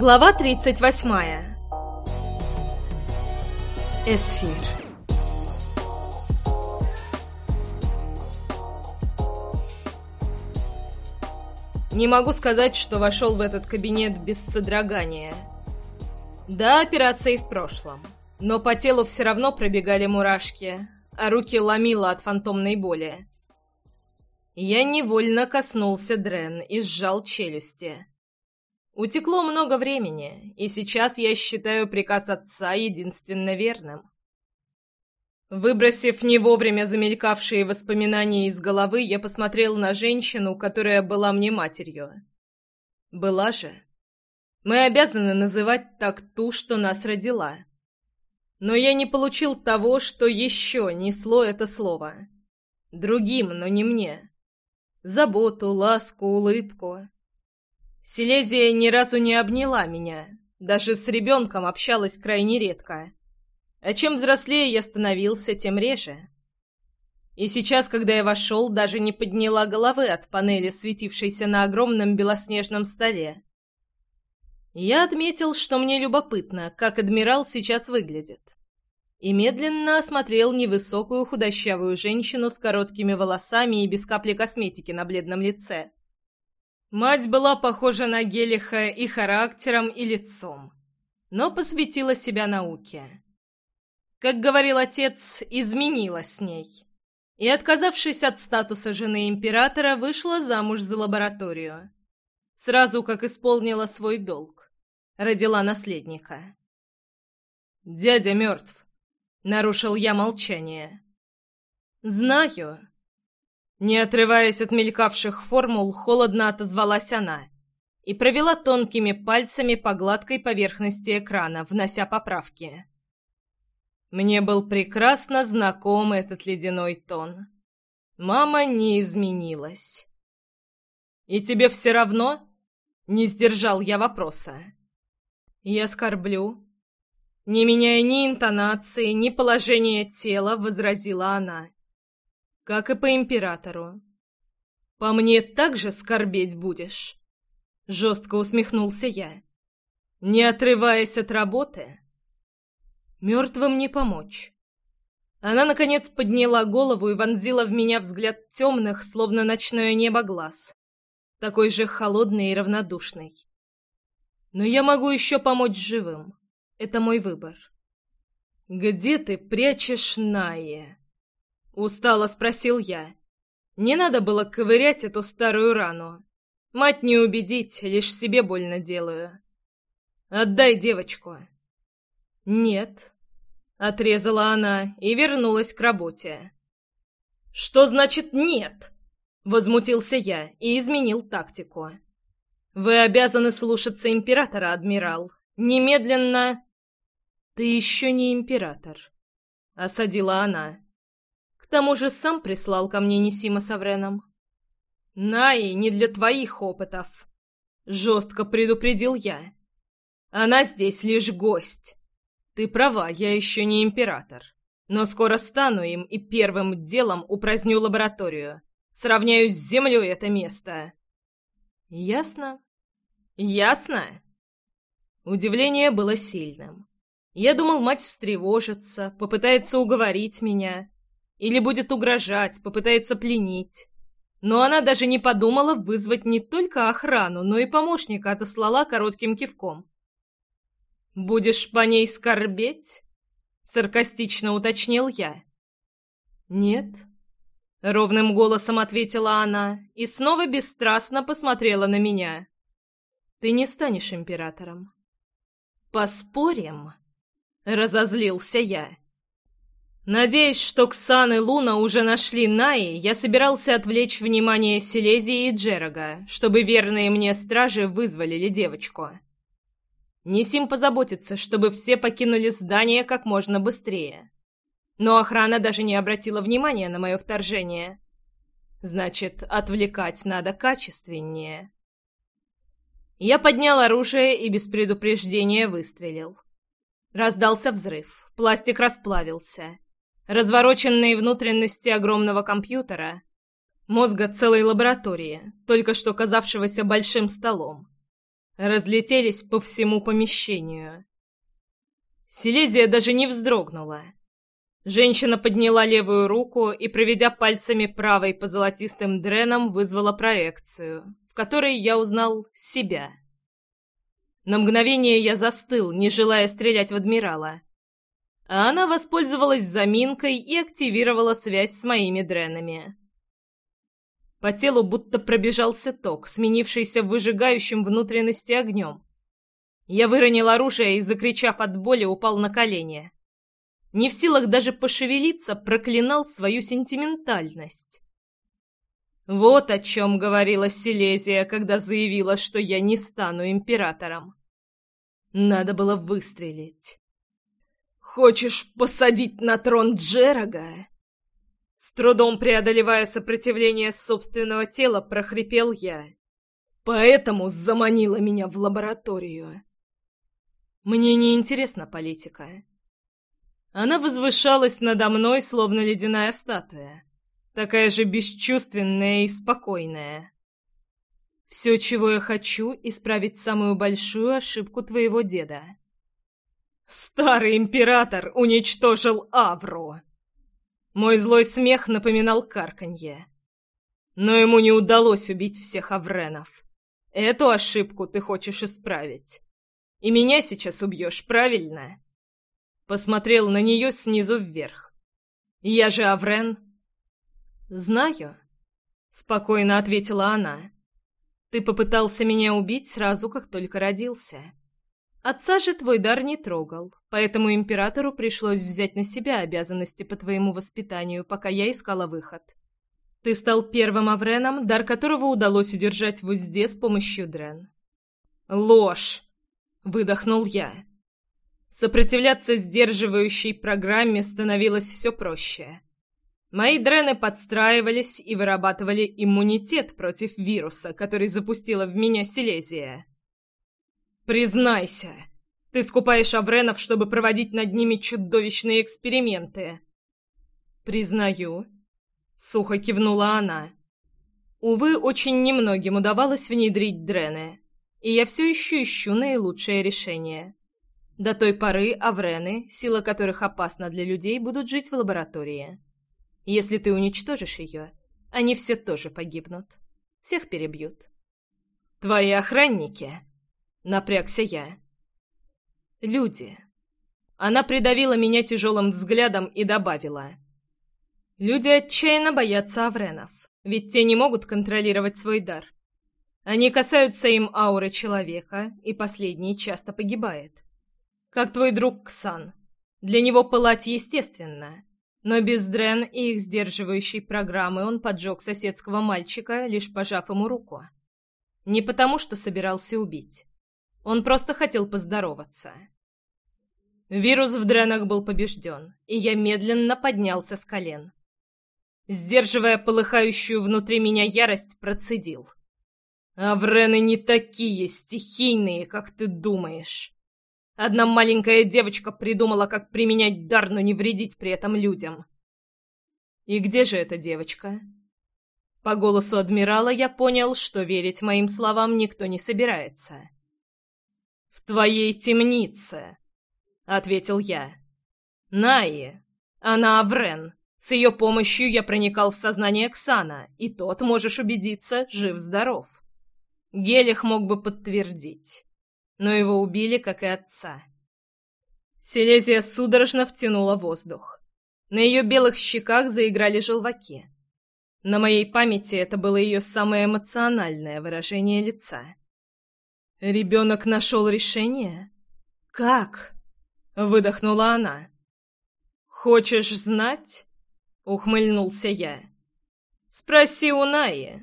Глава 38. Эсфир. Не могу сказать, что вошел в этот кабинет без содрогания. Да, операция и в прошлом. Но по телу все равно пробегали мурашки, а руки ломило от фантомной боли. Я невольно коснулся Дрен и сжал челюсти. Утекло много времени, и сейчас я считаю приказ отца единственно верным. Выбросив не вовремя замелькавшие воспоминания из головы, я посмотрел на женщину, которая была мне матерью. Была же. Мы обязаны называть так ту, что нас родила. Но я не получил того, что еще несло это слово. Другим, но не мне. Заботу, ласку, улыбку. Силезия ни разу не обняла меня, даже с ребенком общалась крайне редко. А чем взрослее я становился, тем реже. И сейчас, когда я вошел, даже не подняла головы от панели, светившейся на огромном белоснежном столе. Я отметил, что мне любопытно, как адмирал сейчас выглядит. И медленно осмотрел невысокую худощавую женщину с короткими волосами и без капли косметики на бледном лице. Мать была похожа на Гелиха и характером, и лицом, но посвятила себя науке. Как говорил отец, изменила с ней. И, отказавшись от статуса жены императора, вышла замуж за лабораторию. Сразу как исполнила свой долг. Родила наследника. «Дядя мертв», — нарушил я молчание. «Знаю», не отрываясь от мелькавших формул, холодно отозвалась она и провела тонкими пальцами по гладкой поверхности экрана, внося поправки. Мне был прекрасно знаком этот ледяной тон. Мама не изменилась. «И тебе все равно?» — не сдержал я вопроса. «Я скорблю». Не меняя ни интонации, ни положения тела, возразила она как и по императору. По мне также скорбеть будешь?» Жестко усмехнулся я. «Не отрываясь от работы?» «Мертвым не помочь». Она, наконец, подняла голову и вонзила в меня взгляд темных, словно ночное небо глаз. Такой же холодный и равнодушный. Но я могу еще помочь живым. Это мой выбор. «Где ты прячешь Найе?» Устало спросил я. Не надо было ковырять эту старую рану. Мать не убедить, лишь себе больно делаю. Отдай девочку. Нет. Отрезала она и вернулась к работе. Что значит «нет»? Возмутился я и изменил тактику. Вы обязаны слушаться императора, адмирал. Немедленно... Ты еще не император. Осадила она тому же сам прислал ко мне Несима с Авреном. «Наи не для твоих опытов», — жестко предупредил я. «Она здесь лишь гость. Ты права, я еще не император. Но скоро стану им и первым делом упраздню лабораторию. Сравняю с землей это место». «Ясно?» «Ясно?» Удивление было сильным. Я думал, мать встревожится, попытается уговорить меня, или будет угрожать, попытается пленить. Но она даже не подумала вызвать не только охрану, но и помощника отослала коротким кивком. «Будешь по ней скорбеть?» — саркастично уточнил я. «Нет», — ровным голосом ответила она и снова бесстрастно посмотрела на меня. «Ты не станешь императором». «Поспорим?» — разозлился я. Надеясь, что Ксан и Луна уже нашли Наи, я собирался отвлечь внимание Силезии и Джерога, чтобы верные мне стражи вызволили девочку. Несим позаботиться, чтобы все покинули здание как можно быстрее. Но охрана даже не обратила внимания на мое вторжение. Значит, отвлекать надо качественнее. Я поднял оружие и без предупреждения выстрелил. Раздался взрыв, пластик расплавился — развороченные внутренности огромного компьютера, мозга целой лаборатории, только что казавшегося большим столом, разлетелись по всему помещению. Силезия даже не вздрогнула. Женщина подняла левую руку и, проведя пальцами правой по золотистым дренам, вызвала проекцию, в которой я узнал себя. На мгновение я застыл, не желая стрелять в адмирала. А она воспользовалась заминкой и активировала связь с моими дренами. По телу будто пробежался ток, сменившийся выжигающим внутренности огнем. Я выронил оружие и, закричав от боли, упал на колени. Не в силах даже пошевелиться, проклинал свою сентиментальность. Вот о чем говорила Силезия, когда заявила, что я не стану императором. Надо было выстрелить. «Хочешь посадить на трон Джерага?» С трудом преодолевая сопротивление собственного тела, прохрипел я. Поэтому заманила меня в лабораторию. Мне не интересна политика. Она возвышалась надо мной, словно ледяная статуя. Такая же бесчувственная и спокойная. Все, чего я хочу, исправить самую большую ошибку твоего деда. Старый император уничтожил Авру. Мой злой смех напоминал карканье. Но ему не удалось убить всех авренов. Эту ошибку ты хочешь исправить. И меня сейчас убьешь, правильно? Посмотрел на нее снизу вверх. Я же Аврен. Знаю, спокойно ответила она. Ты попытался меня убить сразу, как только родился. Отца же твой дар не трогал, поэтому императору пришлось взять на себя обязанности по твоему воспитанию, пока я искала выход. Ты стал первым Авреном, дар которого удалось удержать в узде с помощью Дрен. «Ложь!» — выдохнул я. Сопротивляться сдерживающей программе становилось все проще. Мои дрены подстраивались и вырабатывали иммунитет против вируса, который запустила в меня Силезия. «Признайся, ты скупаешь авренов, чтобы проводить над ними чудовищные эксперименты». «Признаю», — сухо кивнула она. «Увы, очень немногим удавалось внедрить дрены, и я все еще ищу наилучшее решение. До той поры аврены, сила которых опасна для людей, будут жить в лаборатории. Если ты уничтожишь ее, они все тоже погибнут. Всех перебьют». «Твои охранники?» Напрягся я. Люди. Она придавила меня тяжелым взглядом и добавила. Люди отчаянно боятся авренов, ведь те не могут контролировать свой дар. Они касаются им ауры человека, и последний часто погибает. Как твой друг Ксан. Для него пылать естественно. Но без Дрен и их сдерживающей программы он поджег соседского мальчика, лишь пожав ему руку. Не потому, что собирался убить. Он просто хотел поздороваться. Вирус в дренах был побежден, и я медленно поднялся с колен. Сдерживая полыхающую внутри меня ярость, процедил. «Аврены не такие стихийные, как ты думаешь. Одна маленькая девочка придумала, как применять дар, но не вредить при этом людям». «И где же эта девочка?» По голосу адмирала я понял, что верить моим словам никто не собирается твоей темнице», — ответил я. «Наи, она Аврен. С ее помощью я проникал в сознание Ксана, и тот, можешь убедиться, жив-здоров. Гелих мог бы подтвердить, но его убили, как и отца». Селезия судорожно втянула воздух. На ее белых щеках заиграли желваки. На моей памяти это было ее самое эмоциональное выражение лица. «Ребенок нашел решение? Как?» — выдохнула она. «Хочешь знать?» — ухмыльнулся я. «Спроси у Наи.